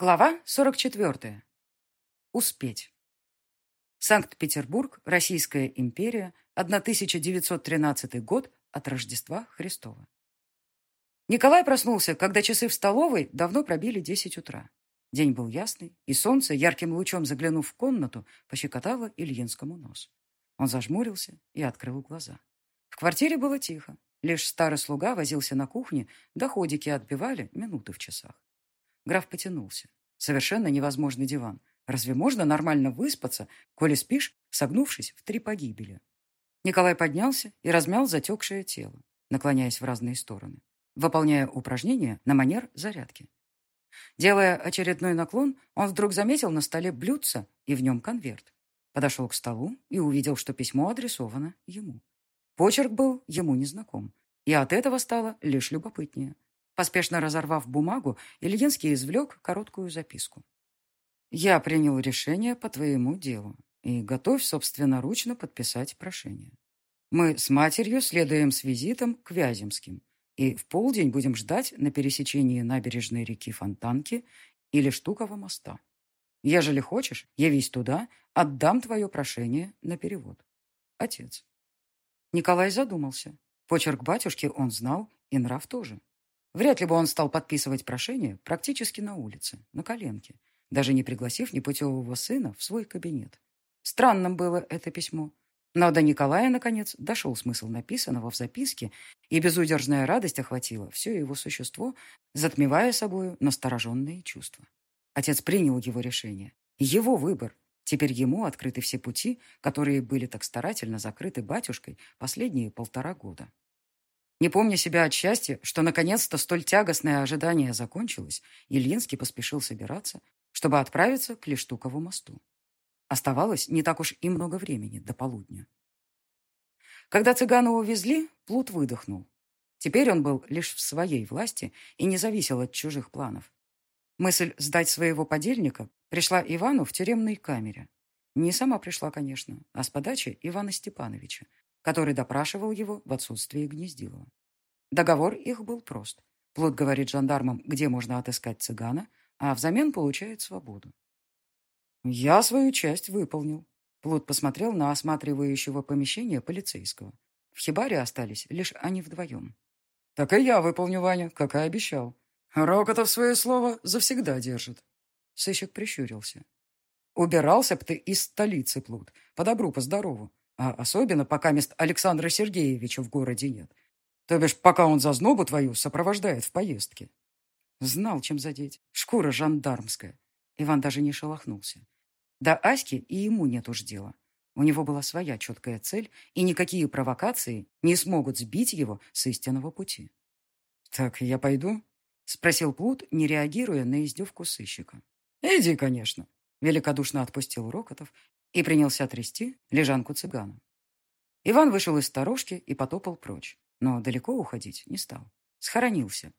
Глава 44. Успеть. Санкт-Петербург, Российская империя, 1913 год от Рождества Христова. Николай проснулся, когда часы в столовой давно пробили 10 утра. День был ясный, и солнце, ярким лучом заглянув в комнату, пощекотало Ильинскому нос. Он зажмурился и открыл глаза. В квартире было тихо. Лишь старый слуга возился на кухне, доходики отбивали минуты в часах. Граф потянулся. Совершенно невозможный диван. Разве можно нормально выспаться, коли спишь, согнувшись в три погибели? Николай поднялся и размял затекшее тело, наклоняясь в разные стороны, выполняя упражнения на манер зарядки. Делая очередной наклон, он вдруг заметил на столе блюдце и в нем конверт. Подошел к столу и увидел, что письмо адресовано ему. Почерк был ему незнаком, и от этого стало лишь любопытнее. Поспешно разорвав бумагу, Ильинский извлек короткую записку. «Я принял решение по твоему делу и готов собственноручно подписать прошение. Мы с матерью следуем с визитом к Вяземским и в полдень будем ждать на пересечении набережной реки Фонтанки или Штукова моста. Ежели хочешь, явись туда, отдам твое прошение на перевод. Отец». Николай задумался. Почерк батюшки он знал, и нрав тоже. Вряд ли бы он стал подписывать прошение практически на улице, на коленке, даже не пригласив непутевого сына в свой кабинет. Странным было это письмо. Но до Николая, наконец, дошел смысл написанного в записке, и безудержная радость охватила все его существо, затмевая собою настороженные чувства. Отец принял его решение. Его выбор. Теперь ему открыты все пути, которые были так старательно закрыты батюшкой последние полтора года. Не помня себя от счастья, что наконец-то столь тягостное ожидание закончилось, Ильинский поспешил собираться, чтобы отправиться к Лештукову мосту. Оставалось не так уж и много времени до полудня. Когда цыгана увезли, Плут выдохнул. Теперь он был лишь в своей власти и не зависел от чужих планов. Мысль сдать своего подельника пришла Ивану в тюремной камере. Не сама пришла, конечно, а с подачи Ивана Степановича, который допрашивал его в отсутствии Гнездилова. Договор их был прост. Плут говорит жандармам, где можно отыскать цыгана, а взамен получает свободу. «Я свою часть выполнил». Плут посмотрел на осматривающего помещение полицейского. В хибаре остались лишь они вдвоем. «Так и я выполню, Ваня, как и обещал. Рокотов свое слово завсегда держит». Сыщик прищурился. «Убирался б ты из столицы, Плут, по добру, по здорову. А особенно, пока мест Александра Сергеевича в городе нет. То бишь, пока он за знобу твою сопровождает в поездке. Знал, чем задеть. Шкура жандармская. Иван даже не шелохнулся. До Аськи и ему нет уж дела. У него была своя четкая цель, и никакие провокации не смогут сбить его с истинного пути. «Так я пойду?» — спросил Плут, не реагируя на издевку сыщика. «Иди, конечно», — великодушно отпустил Рокотов и принялся трясти лежанку цыгана. Иван вышел из сторожки и потопал прочь, но далеко уходить не стал. Схоронился.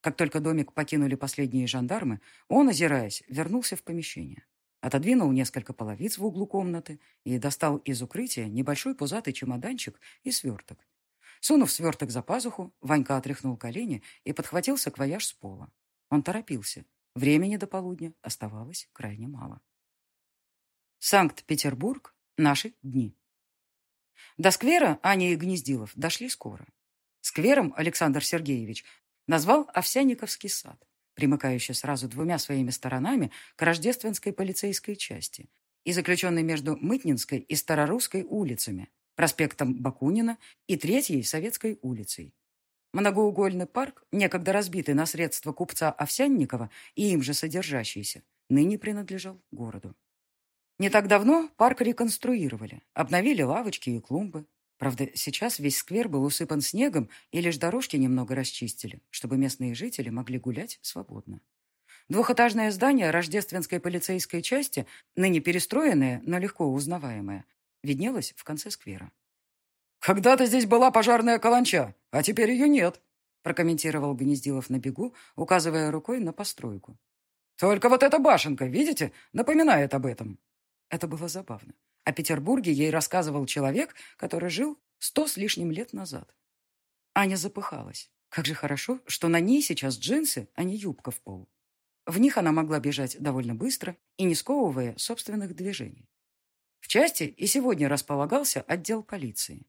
Как только домик покинули последние жандармы, он, озираясь, вернулся в помещение. Отодвинул несколько половиц в углу комнаты и достал из укрытия небольшой пузатый чемоданчик и сверток. Сунув сверток за пазуху, Ванька отряхнул колени и подхватил саквояж с пола. Он торопился. Времени до полудня оставалось крайне мало. Санкт-Петербург. Наши дни. До сквера Аня и Гнездилов дошли скоро. Сквером Александр Сергеевич назвал Овсяниковский сад, примыкающий сразу двумя своими сторонами к рождественской полицейской части и заключенный между Мытнинской и Старорусской улицами, проспектом Бакунина и Третьей Советской улицей. Многоугольный парк, некогда разбитый на средства купца Овсянникова и им же содержащийся, ныне принадлежал городу. Не так давно парк реконструировали, обновили лавочки и клумбы. Правда, сейчас весь сквер был усыпан снегом, и лишь дорожки немного расчистили, чтобы местные жители могли гулять свободно. Двухэтажное здание рождественской полицейской части, ныне перестроенное, но легко узнаваемое, виднелось в конце сквера. «Когда-то здесь была пожарная каланча, а теперь ее нет», прокомментировал Гнездилов на бегу, указывая рукой на постройку. «Только вот эта башенка, видите, напоминает об этом». Это было забавно. О Петербурге ей рассказывал человек, который жил сто с лишним лет назад. Аня запыхалась. Как же хорошо, что на ней сейчас джинсы, а не юбка в пол. В них она могла бежать довольно быстро и не сковывая собственных движений. В части и сегодня располагался отдел полиции.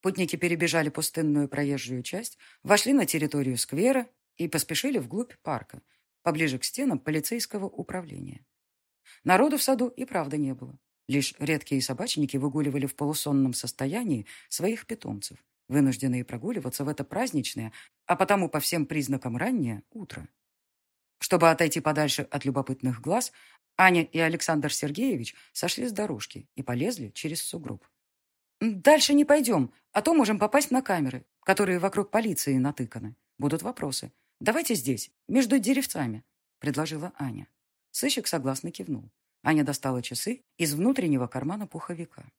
Путники перебежали пустынную проезжую часть, вошли на территорию сквера и поспешили вглубь парка, поближе к стенам полицейского управления. Народу в саду и правда не было. Лишь редкие собачники выгуливали в полусонном состоянии своих питомцев, вынужденные прогуливаться в это праздничное, а потому по всем признакам раннее утро. Чтобы отойти подальше от любопытных глаз, Аня и Александр Сергеевич сошли с дорожки и полезли через сугроб. «Дальше не пойдем, а то можем попасть на камеры, которые вокруг полиции натыканы. Будут вопросы. Давайте здесь, между деревцами», — предложила Аня. Сыщик согласно кивнул. Аня достала часы из внутреннего кармана пуховика.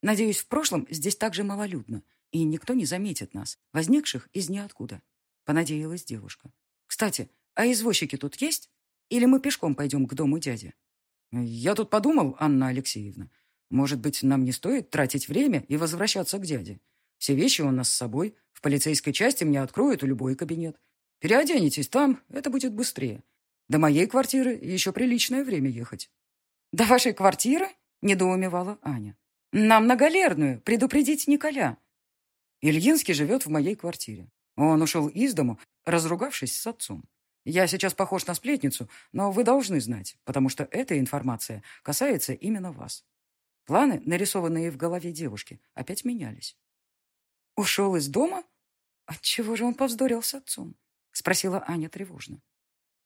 «Надеюсь, в прошлом здесь так же малолюдно, и никто не заметит нас, возникших из ниоткуда», — понадеялась девушка. «Кстати, а извозчики тут есть? Или мы пешком пойдем к дому дяди?» «Я тут подумал, Анна Алексеевна. Может быть, нам не стоит тратить время и возвращаться к дяде. Все вещи у нас с собой. В полицейской части мне откроют любой кабинет. Переоденетесь там, это будет быстрее. До моей квартиры еще приличное время ехать». «До вашей квартиры?» — недоумевала Аня. «Нам на галерную предупредить Николя». Ильинский живет в моей квартире. Он ушел из дому, разругавшись с отцом. Я сейчас похож на сплетницу, но вы должны знать, потому что эта информация касается именно вас. Планы, нарисованные в голове девушки, опять менялись. «Ушел из дома? Отчего же он повздорил с отцом?» — спросила Аня тревожно.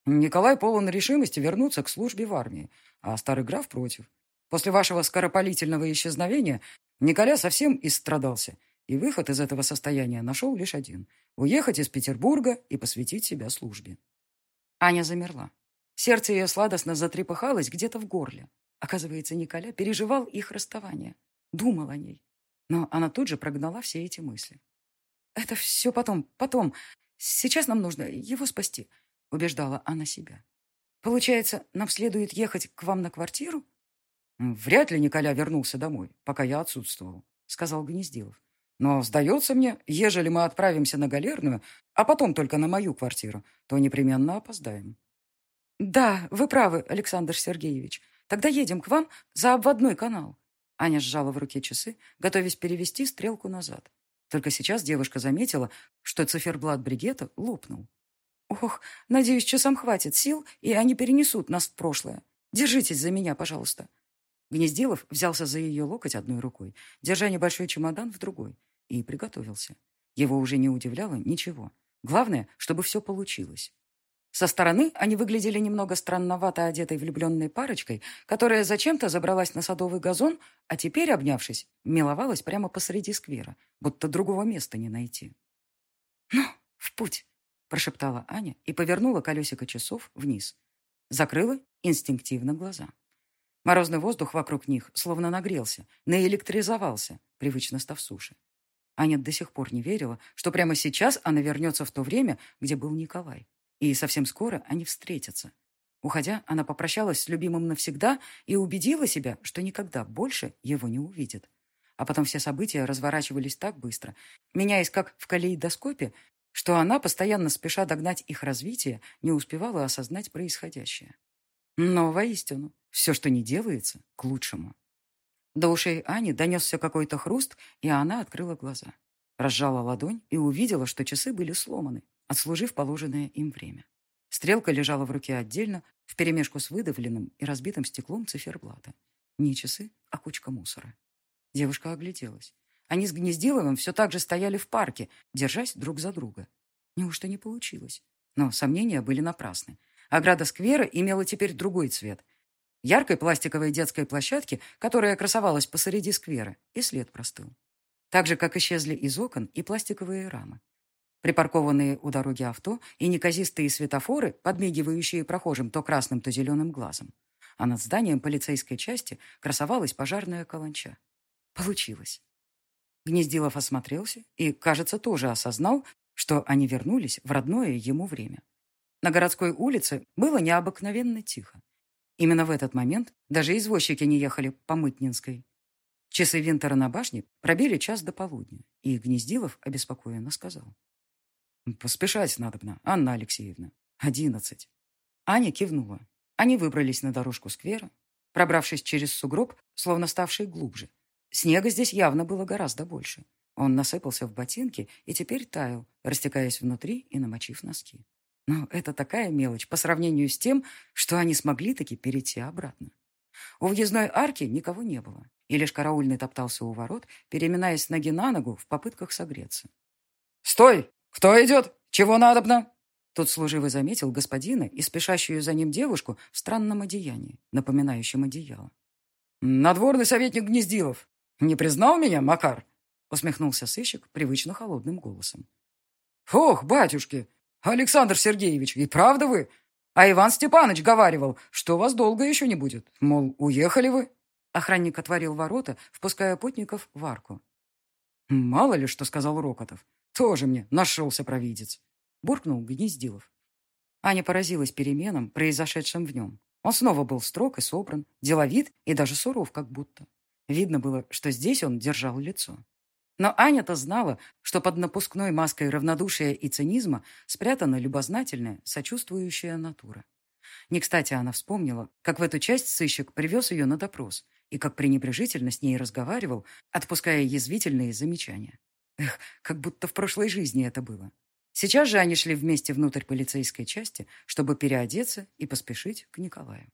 Николай полон решимости вернуться к службе в армии, а старый граф против. После вашего скоропалительного исчезновения Николя совсем истрадался, и выход из этого состояния нашел лишь один — уехать из Петербурга и посвятить себя службе. Аня замерла. Сердце ее сладостно затрепыхалось где-то в горле. Оказывается, Николя переживал их расставание. Думал о ней. Но она тут же прогнала все эти мысли. «Это все потом, потом. Сейчас нам нужно его спасти», — убеждала она себя. «Получается, нам следует ехать к вам на квартиру?» «Вряд ли Николя вернулся домой, пока я отсутствовал», — сказал Гнездилов. Но, сдается мне, ежели мы отправимся на галерную, а потом только на мою квартиру, то непременно опоздаем. Да, вы правы, Александр Сергеевич. Тогда едем к вам за обводной канал. Аня сжала в руке часы, готовясь перевести стрелку назад. Только сейчас девушка заметила, что циферблат бригета лопнул. «Ох, надеюсь, часам хватит сил, и они перенесут нас в прошлое. Держитесь за меня, пожалуйста». Гнездилов взялся за ее локоть одной рукой, держа небольшой чемодан в другой, и приготовился. Его уже не удивляло ничего. Главное, чтобы все получилось. Со стороны они выглядели немного странновато одетой влюбленной парочкой, которая зачем-то забралась на садовый газон, а теперь, обнявшись, миловалась прямо посреди сквера, будто другого места не найти. «Ну, в путь!» – прошептала Аня и повернула колесико часов вниз. Закрыла инстинктивно глаза. Морозный воздух вокруг них словно нагрелся, наэлектризовался, привычно став суше. Аня до сих пор не верила, что прямо сейчас она вернется в то время, где был Николай. И совсем скоро они встретятся. Уходя, она попрощалась с любимым навсегда и убедила себя, что никогда больше его не увидит. А потом все события разворачивались так быстро, меняясь как в калейдоскопе, что она, постоянно спеша догнать их развитие, не успевала осознать происходящее. Но воистину, все, что не делается, к лучшему. До ушей Ани донесся какой-то хруст, и она открыла глаза. Разжала ладонь и увидела, что часы были сломаны, отслужив положенное им время. Стрелка лежала в руке отдельно, вперемешку с выдавленным и разбитым стеклом циферблата. Не часы, а кучка мусора. Девушка огляделась. Они с Гнездиловым все так же стояли в парке, держась друг за друга. Неужто не получилось? Но сомнения были напрасны. Ограда сквера имела теперь другой цвет. Яркой пластиковой детской площадки, которая красовалась посреди сквера, и след простыл. Так же, как исчезли из окон и пластиковые рамы. Припаркованные у дороги авто и неказистые светофоры, подмигивающие прохожим то красным, то зеленым глазом. А над зданием полицейской части красовалась пожарная каланча. Получилось. Гнездилов осмотрелся и, кажется, тоже осознал, что они вернулись в родное ему время. На городской улице было необыкновенно тихо. Именно в этот момент даже извозчики не ехали по Мытнинской. Часы Винтера на башне пробили час до полудня, и Гнездилов обеспокоенно сказал. «Поспешать надобно, Анна Алексеевна. Одиннадцать». Аня кивнула. Они выбрались на дорожку сквера, пробравшись через сугроб, словно ставший глубже. Снега здесь явно было гораздо больше. Он насыпался в ботинки и теперь таял, растекаясь внутри и намочив носки. Но это такая мелочь по сравнению с тем, что они смогли таки перейти обратно. У въездной арки никого не было, и лишь караульный топтался у ворот, переминаясь ноги на ногу в попытках согреться. «Стой! Кто идет? Чего надобно?» Тут служивый заметил господина и спешащую за ним девушку в странном одеянии, напоминающем одеяло. «Надворный советник Гнездилов. Не признал меня, Макар?» усмехнулся сыщик привычно холодным голосом. «Ох, батюшки! Александр Сергеевич, и правда вы? А Иван Степанович говаривал, что вас долго еще не будет. Мол, уехали вы?» Охранник отворил ворота, впуская путников в арку. «Мало ли, что сказал Рокотов. Тоже мне нашелся провидец», — буркнул Гнездилов. Аня поразилась переменам, произошедшим в нем. Он снова был строг и собран, деловит и даже суров как будто. Видно было, что здесь он держал лицо. Но Аня-то знала, что под напускной маской равнодушия и цинизма спрятана любознательная, сочувствующая натура. Не кстати она вспомнила, как в эту часть сыщик привез ее на допрос и как пренебрежительно с ней разговаривал, отпуская язвительные замечания. Эх, как будто в прошлой жизни это было. Сейчас же они шли вместе внутрь полицейской части, чтобы переодеться и поспешить к Николаю.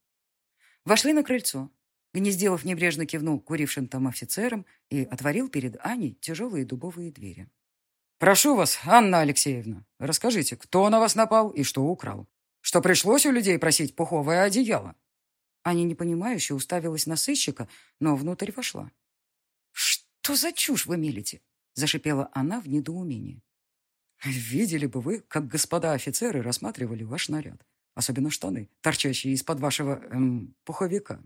Вошли на крыльцо, Гнездилов небрежно кивнул курившим там офицерам и отворил перед Аней тяжелые дубовые двери. «Прошу вас, Анна Алексеевна, расскажите, кто на вас напал и что украл? Что пришлось у людей просить пуховое одеяло?» Аня непонимающе уставилась на сыщика, но внутрь вошла. «Что за чушь вы мелите?» — зашипела она в недоумении. «Видели бы вы, как господа офицеры рассматривали ваш наряд, особенно штаны, торчащие из-под вашего эм, пуховика»,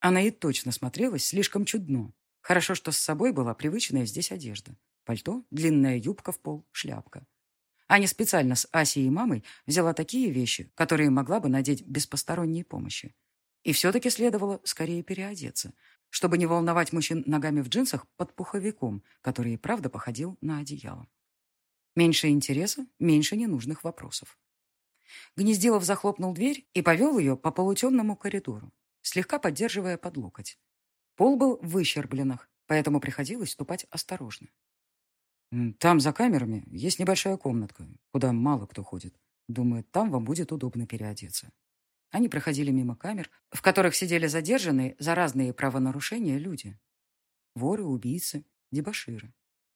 она и точно смотрелась слишком чудно. Хорошо, что с собой была привычная здесь одежда. Пальто, длинная юбка в пол, шляпка. Аня специально с Асей и мамой взяла такие вещи, которые могла бы надеть без посторонней помощи. И все-таки следовало скорее переодеться, чтобы не волновать мужчин ногами в джинсах под пуховиком, который и правда походил на одеяло. Меньше интереса, меньше ненужных вопросов. Гнездилов захлопнул дверь и повел ее по полутемному коридору слегка поддерживая под локоть. Пол был в выщербленных, поэтому приходилось ступать осторожно. «Там, за камерами, есть небольшая комнатка, куда мало кто ходит. Думаю, там вам будет удобно переодеться». Они проходили мимо камер, в которых сидели задержанные за разные правонарушения люди. Воры, убийцы, дебоширы.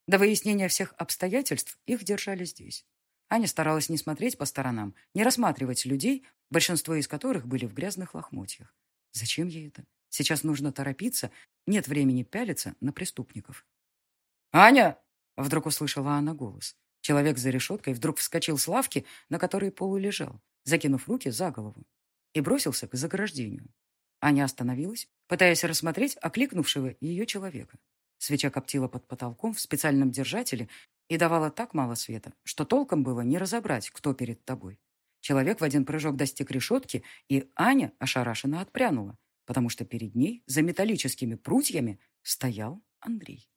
До выяснения всех обстоятельств их держали здесь. Аня старалась не смотреть по сторонам, не рассматривать людей, большинство из которых были в грязных лохмотьях. Зачем ей это? Сейчас нужно торопиться, нет времени пялиться на преступников. «Аня!» — вдруг услышала она голос. Человек за решеткой вдруг вскочил с лавки, на которой полу лежал, закинув руки за голову, и бросился к заграждению. Аня остановилась, пытаясь рассмотреть окликнувшего ее человека. Свеча коптила под потолком в специальном держателе и давала так мало света, что толком было не разобрать, кто перед тобой. Человек в один прыжок достиг решетки, и Аня ошарашенно отпрянула, потому что перед ней, за металлическими прутьями, стоял Андрей.